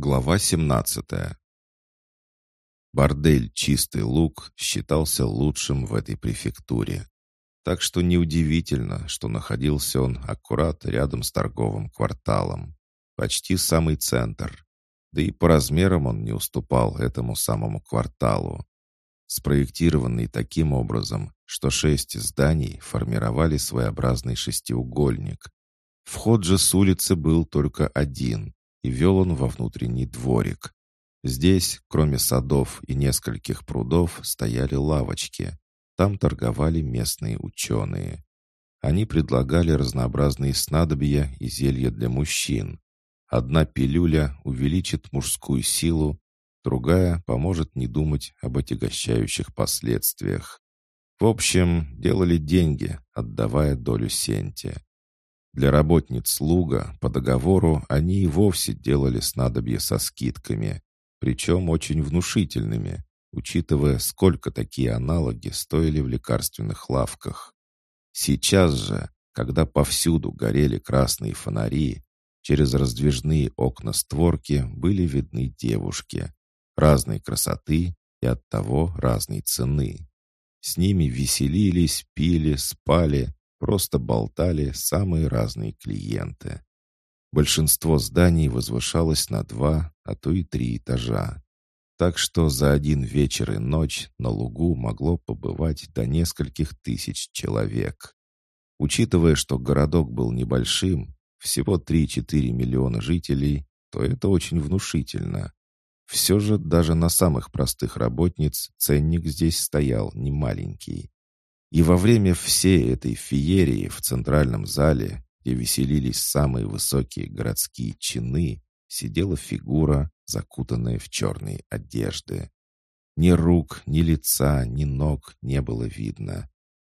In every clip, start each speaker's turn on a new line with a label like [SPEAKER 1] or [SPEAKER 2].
[SPEAKER 1] Глава 17 Бордель «Чистый лук» считался лучшим в этой префектуре. Так что неудивительно, что находился он аккурат рядом с торговым кварталом. Почти самый центр. Да и по размерам он не уступал этому самому кварталу. Спроектированный таким образом, что шесть зданий формировали своеобразный шестиугольник. Вход же с улицы был только один, и вел он во внутренний дворик. Здесь, кроме садов и нескольких прудов, стояли лавочки. Там торговали местные ученые. Они предлагали разнообразные снадобья и зелья для мужчин. Одна пилюля увеличит мужскую силу, другая поможет не думать об отягощающих последствиях. В общем, делали деньги, отдавая долю Сенте. Для работниц Луга по договору они и вовсе делали снадобья со скидками, причем очень внушительными, учитывая, сколько такие аналоги стоили в лекарственных лавках. Сейчас же, когда повсюду горели красные фонари, через раздвижные окна створки были видны девушки разной красоты и оттого разной цены. С ними веселились, пили, спали, просто болтали самые разные клиенты. Большинство зданий возвышалось на два, а то и три этажа. Так что за один вечер и ночь на лугу могло побывать до нескольких тысяч человек. Учитывая, что городок был небольшим, всего 3-4 миллиона жителей, то это очень внушительно. Все же даже на самых простых работниц ценник здесь стоял немаленький. И во время всей этой феерии в центральном зале, где веселились самые высокие городские чины, сидела фигура, закутанная в черные одежды. Ни рук, ни лица, ни ног не было видно.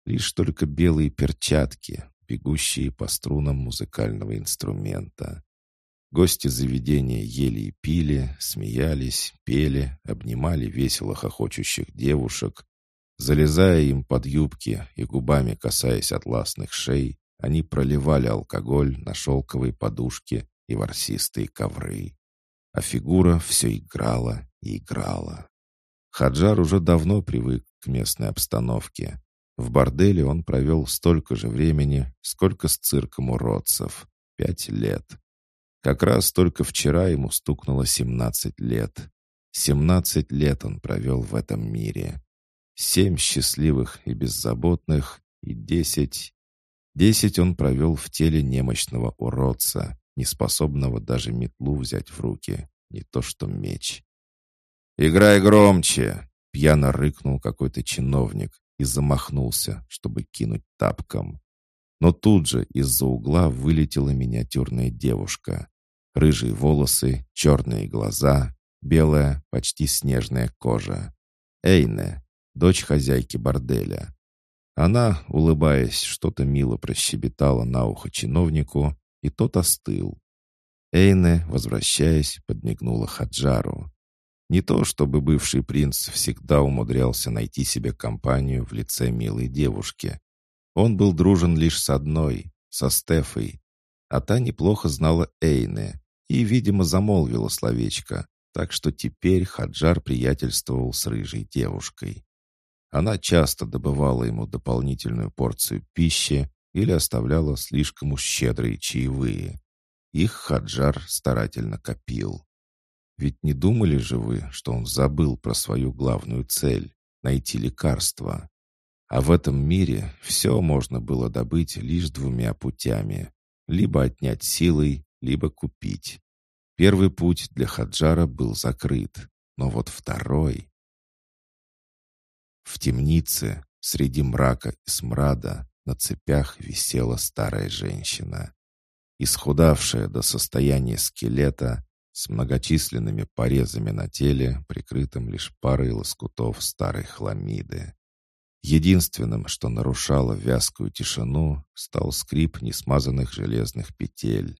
[SPEAKER 1] Лишь только белые перчатки, бегущие по струнам музыкального инструмента. Гости заведения ели и пили, смеялись, пели, обнимали весело хохочущих девушек, Залезая им под юбки и губами касаясь атласных шей, они проливали алкоголь на шелковые подушки и ворсистые ковры. А фигура все играла и играла. Хаджар уже давно привык к местной обстановке. В борделе он провел столько же времени, сколько с цирком уродцев — пять лет. Как раз только вчера ему стукнуло семнадцать лет. Семнадцать лет он провел в этом мире. Семь счастливых и беззаботных, и десять... Десять он провел в теле немощного уродца, неспособного даже метлу взять в руки, не то что меч. «Играй громче!» — пьяно рыкнул какой-то чиновник и замахнулся, чтобы кинуть тапком. Но тут же из-за угла вылетела миниатюрная девушка. Рыжие волосы, черные глаза, белая, почти снежная кожа. Эйне, дочь хозяйки борделя. Она, улыбаясь, что-то мило прощебетала на ухо чиновнику, и тот остыл. Эйне, возвращаясь, подмигнула Хаджару. Не то, чтобы бывший принц всегда умудрялся найти себе компанию в лице милой девушки. Он был дружен лишь с одной, со Стефой, а та неплохо знала Эйне и, видимо, замолвила словечко, так что теперь Хаджар приятельствовал с рыжей девушкой. Она часто добывала ему дополнительную порцию пищи или оставляла слишком уж щедрые чаевые. Их Хаджар старательно копил. Ведь не думали же вы, что он забыл про свою главную цель — найти лекарство? А в этом мире все можно было добыть лишь двумя путями. Либо отнять силой, либо купить. Первый путь для Хаджара был закрыт, но вот второй... В темнице, среди мрака и смрада, на цепях висела старая женщина. Исхудавшая до состояния скелета, с многочисленными порезами на теле, прикрытым лишь парой лоскутов старой хламиды. Единственным, что нарушало вязкую тишину, стал скрип несмазанных железных петель.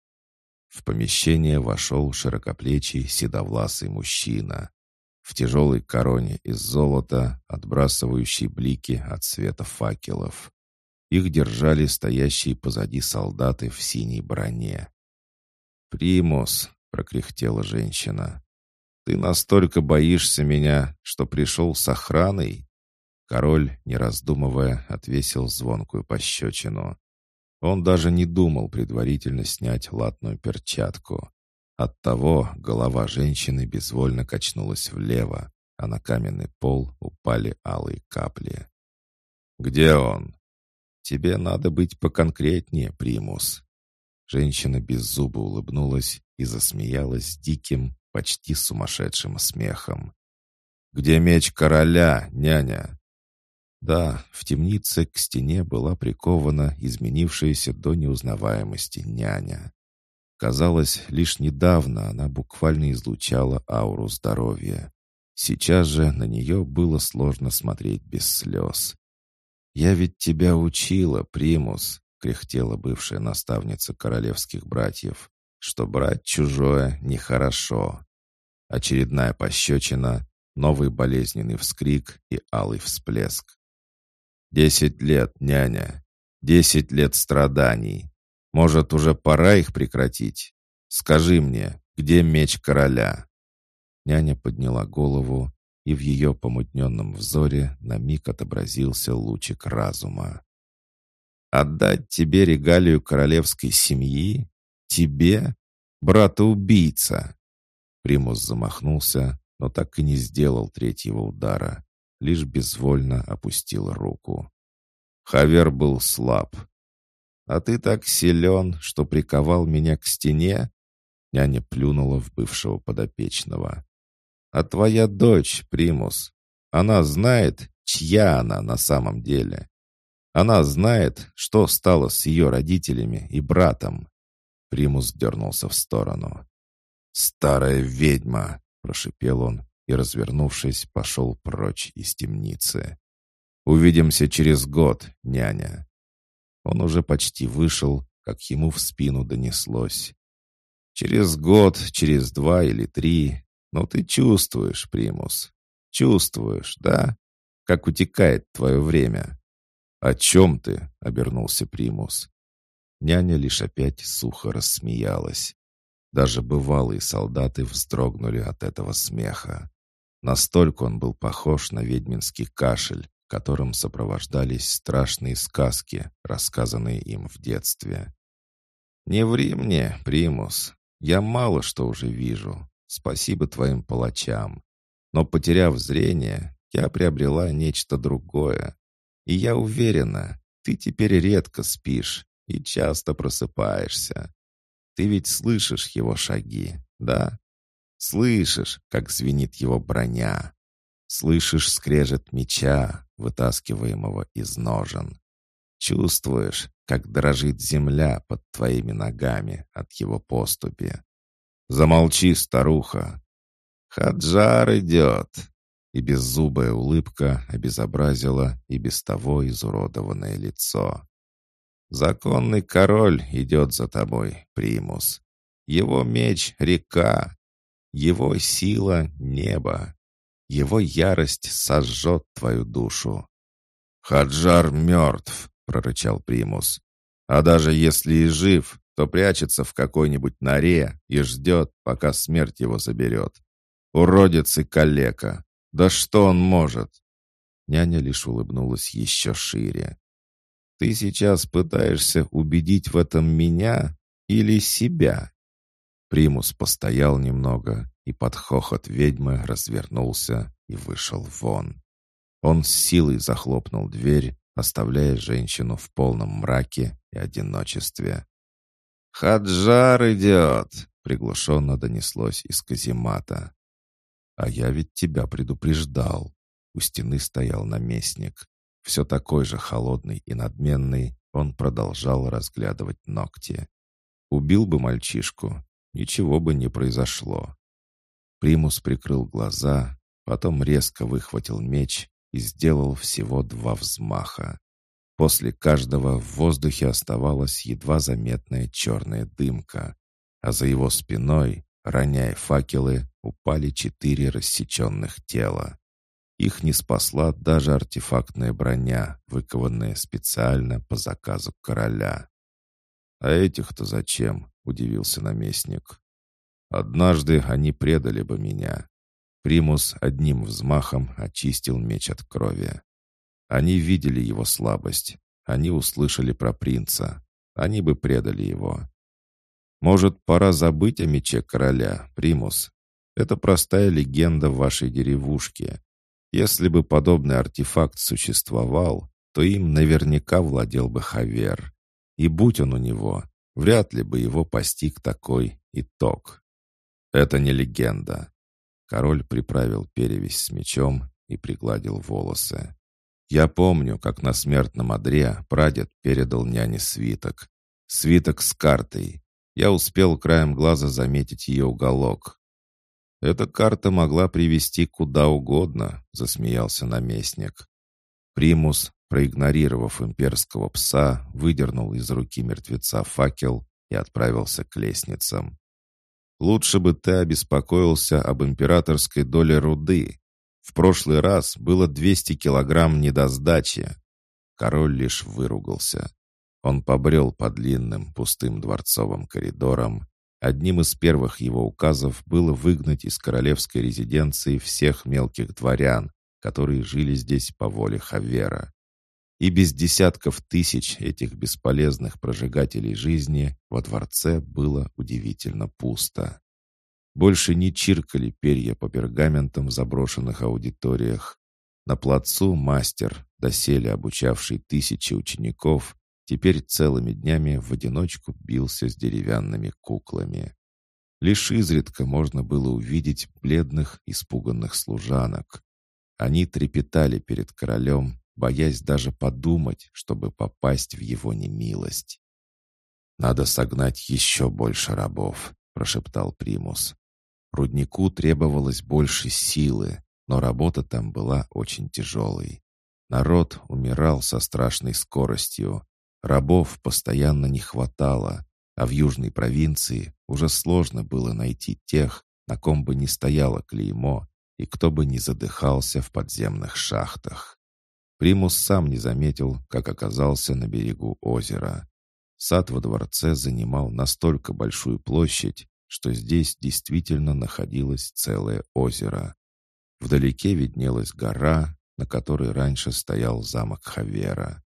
[SPEAKER 1] В помещение вошел широкоплечий седовласый мужчина в тяжелой короне из золота, отбрасывающей блики от света факелов. Их держали стоящие позади солдаты в синей броне. «Примус!» — прокряхтела женщина. «Ты настолько боишься меня, что пришел с охраной?» Король, не раздумывая, отвесил звонкую пощечину. Он даже не думал предварительно снять латную перчатку. Оттого голова женщины безвольно качнулась влево, а на каменный пол упали алые капли. «Где он?» «Тебе надо быть поконкретнее, примус». Женщина беззубо улыбнулась и засмеялась диким, почти сумасшедшим смехом. «Где меч короля, няня?» Да, в темнице к стене была прикована изменившаяся до неузнаваемости няня. Казалось, лишь недавно она буквально излучала ауру здоровья. Сейчас же на нее было сложно смотреть без слез. «Я ведь тебя учила, Примус», — кряхтела бывшая наставница королевских братьев, «что брать чужое нехорошо». Очередная пощечина, новый болезненный вскрик и алый всплеск. «Десять лет, няня, десять лет страданий. Может, уже пора их прекратить? Скажи мне, где меч короля?» Няня подняла голову, и в ее помутненном взоре на миг отобразился лучик разума. «Отдать тебе регалию королевской семьи? Тебе? Брата-убийца!» Примус замахнулся, но так и не сделал третьего удара, лишь безвольно опустил руку. Хавер был слаб. «А ты так силен, что приковал меня к стене?» Няня плюнула в бывшего подопечного. А твоя дочь, Примус, она знает, чья она на самом деле. Она знает, что стало с ее родителями и братом. Примус дернулся в сторону. «Старая ведьма!» — прошипел он и, развернувшись, пошел прочь из темницы. «Увидимся через год, няня!» Он уже почти вышел, как ему в спину донеслось. «Через год, через два или три но ты чувствуешь, Примус. Чувствуешь, да? Как утекает твое время. «О чем ты?» — обернулся Примус. Няня лишь опять сухо рассмеялась. Даже бывалые солдаты вздрогнули от этого смеха. Настолько он был похож на ведьминский кашель, которым сопровождались страшные сказки, рассказанные им в детстве. «Не ври мне, Примус, я мало что уже вижу. Спасибо твоим палачам. Но, потеряв зрение, я приобрела нечто другое. И я уверена, ты теперь редко спишь и часто просыпаешься. Ты ведь слышишь его шаги, да? Слышишь, как звенит его броня. Слышишь скрежет меча, вытаскиваемого из ножен. Чувствуешь, как дрожит земля под твоими ногами от его поступи. «Замолчи, старуха!» «Хаджар идет!» И беззубая улыбка обезобразила и без того изуродованное лицо. «Законный король идет за тобой, Примус. Его меч — река, его сила — небо, его ярость сожжет твою душу». «Хаджар мертв!» — прорычал Примус. «А даже если и жив, то прячется в какой-нибудь норе и ждет, пока смерть его заберет. Уродец и калека. Да что он может? Няня лишь улыбнулась еще шире. Ты сейчас пытаешься убедить в этом меня или себя? Примус постоял немного и под хохот ведьмы развернулся и вышел вон. Он с силой захлопнул дверь, оставляя женщину в полном мраке и одиночестве. «Хаджар идет!» — приглушенно донеслось из каземата. «А я ведь тебя предупреждал!» У стены стоял наместник. Все такой же холодный и надменный, он продолжал разглядывать ногти. Убил бы мальчишку, ничего бы не произошло. Примус прикрыл глаза, потом резко выхватил меч и сделал всего два взмаха. После каждого в воздухе оставалась едва заметная черная дымка, а за его спиной, роняя факелы, упали четыре рассеченных тела. Их не спасла даже артефактная броня, выкованная специально по заказу короля. «А этих-то зачем?» — удивился наместник. Однажды они предали бы меня. Примус одним взмахом очистил меч от крови. Они видели его слабость. Они услышали про принца. Они бы предали его. Может, пора забыть о мече короля, Примус? Это простая легенда в вашей деревушке. Если бы подобный артефакт существовал, то им наверняка владел бы Хавер. И будь он у него, вряд ли бы его постиг такой итог. Это не легенда. Король приправил перевязь с мечом и пригладил волосы. Я помню, как на смертном одре прадед передал няне свиток. Свиток с картой. Я успел краем глаза заметить ее уголок. «Эта карта могла привести куда угодно», — засмеялся наместник. Примус, проигнорировав имперского пса, выдернул из руки мертвеца факел и отправился к лестницам. «Лучше бы ты обеспокоился об императорской доле руды. В прошлый раз было 200 килограмм недосдачи». Король лишь выругался. Он побрел по длинным пустым дворцовым коридорам. Одним из первых его указов было выгнать из королевской резиденции всех мелких дворян, которые жили здесь по воле Хавера. И без десятков тысяч этих бесполезных прожигателей жизни во дворце было удивительно пусто. Больше не чиркали перья по пергаментам в заброшенных аудиториях. На плацу мастер, доселе обучавший тысячи учеников, теперь целыми днями в одиночку бился с деревянными куклами. Лишь изредка можно было увидеть бледных, испуганных служанок. Они трепетали перед королем, боясь даже подумать, чтобы попасть в его немилость. «Надо согнать еще больше рабов», — прошептал Примус. Руднику требовалось больше силы, но работа там была очень тяжелой. Народ умирал со страшной скоростью, Рабов постоянно не хватало, а в южной провинции уже сложно было найти тех, на ком бы не стояло клеймо и кто бы не задыхался в подземных шахтах. Примус сам не заметил, как оказался на берегу озера. Сад во дворце занимал настолько большую площадь, что здесь действительно находилось целое озеро. Вдалеке виднелась гора, на которой раньше стоял замок Хавера.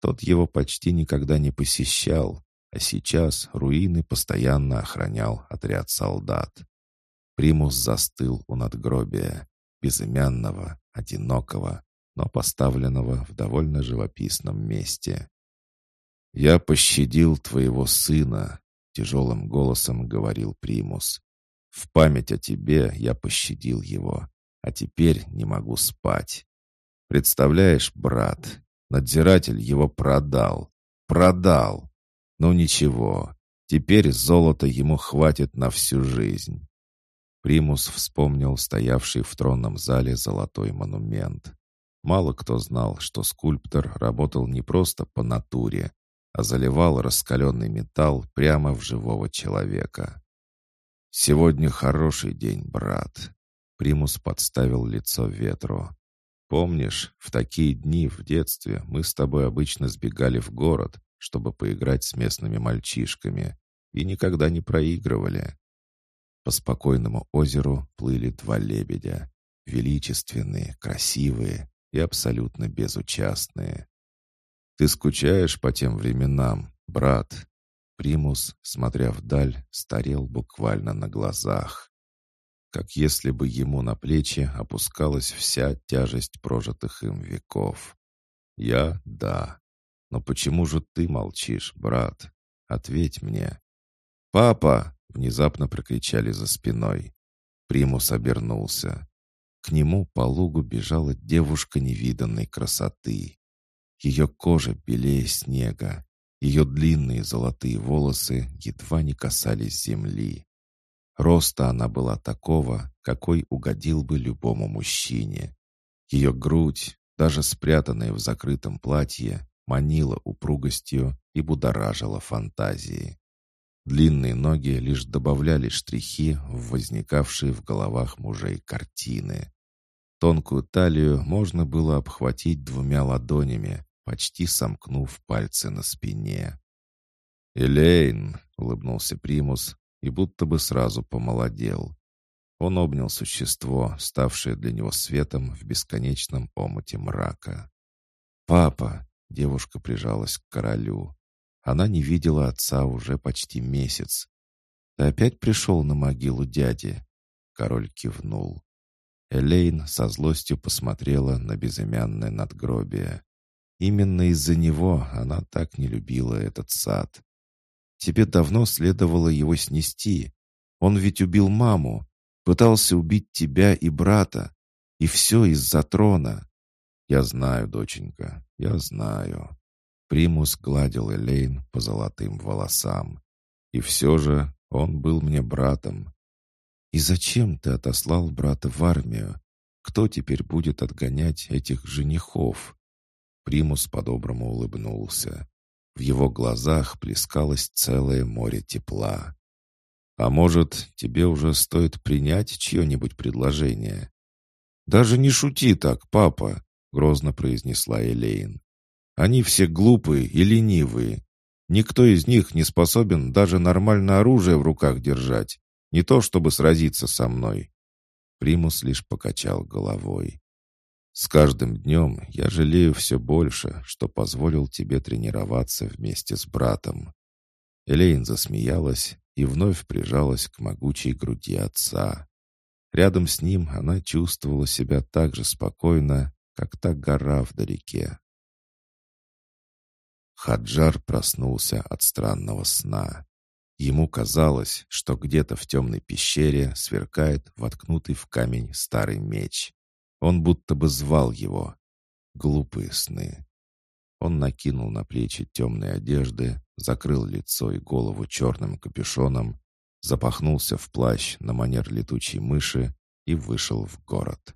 [SPEAKER 1] Тот его почти никогда не посещал, а сейчас руины постоянно охранял отряд солдат. Примус застыл у надгробия, безымянного, одинокого, но поставленного в довольно живописном месте. «Я пощадил твоего сына», — тяжелым голосом говорил Примус. «В память о тебе я пощадил его, а теперь не могу спать. Представляешь, брат, Надзиратель его продал. Продал. Ну ничего, теперь золота ему хватит на всю жизнь. Примус вспомнил стоявший в тронном зале золотой монумент. Мало кто знал, что скульптор работал не просто по натуре, а заливал раскаленный металл прямо в живого человека. «Сегодня хороший день, брат». Примус подставил лицо ветру. Помнишь, в такие дни в детстве мы с тобой обычно сбегали в город, чтобы поиграть с местными мальчишками, и никогда не проигрывали. По спокойному озеру плыли два лебедя, величественные, красивые и абсолютно безучастные. «Ты скучаешь по тем временам, брат?» Примус, смотря вдаль, старел буквально на глазах как если бы ему на плечи опускалась вся тяжесть прожитых им веков. «Я — да. Но почему же ты молчишь, брат? Ответь мне». «Папа!» — внезапно прокричали за спиной. Примус обернулся. К нему по лугу бежала девушка невиданной красоты. Ее кожа белее снега, ее длинные золотые волосы едва не касались земли. Роста она была такого, какой угодил бы любому мужчине. Ее грудь, даже спрятанная в закрытом платье, манила упругостью и будоражила фантазии. Длинные ноги лишь добавляли штрихи в возникавшие в головах мужей картины. Тонкую талию можно было обхватить двумя ладонями, почти сомкнув пальцы на спине. «Элейн!» — улыбнулся Примус, и будто бы сразу помолодел. Он обнял существо, ставшее для него светом в бесконечном омуте мрака. «Папа!» — девушка прижалась к королю. Она не видела отца уже почти месяц. «Ты опять пришел на могилу дяди?» Король кивнул. Элейн со злостью посмотрела на безымянное надгробие. Именно из-за него она так не любила этот сад. Тебе давно следовало его снести. Он ведь убил маму, пытался убить тебя и брата. И все из-за трона. Я знаю, доченька, я знаю. Примус гладил Элейн по золотым волосам. И все же он был мне братом. И зачем ты отослал брата в армию? Кто теперь будет отгонять этих женихов? Примус по-доброму улыбнулся. В его глазах плескалось целое море тепла. «А может, тебе уже стоит принять чье-нибудь предложение?» «Даже не шути так, папа», — грозно произнесла Элейн. «Они все глупые и ленивые. Никто из них не способен даже нормально оружие в руках держать, не то чтобы сразиться со мной». Примус лишь покачал головой. С каждым днем я жалею все больше, что позволил тебе тренироваться вместе с братом». Элейн засмеялась и вновь прижалась к могучей груди отца. Рядом с ним она чувствовала себя так же спокойно, как та гора вдалеке. Хаджар проснулся от странного сна. Ему казалось, что где-то в темной пещере сверкает воткнутый в камень старый меч. Он будто бы звал его. Глупые сны. Он накинул на плечи темные одежды, закрыл лицо и голову черным капюшоном, запахнулся в плащ на манер летучей мыши и вышел в город.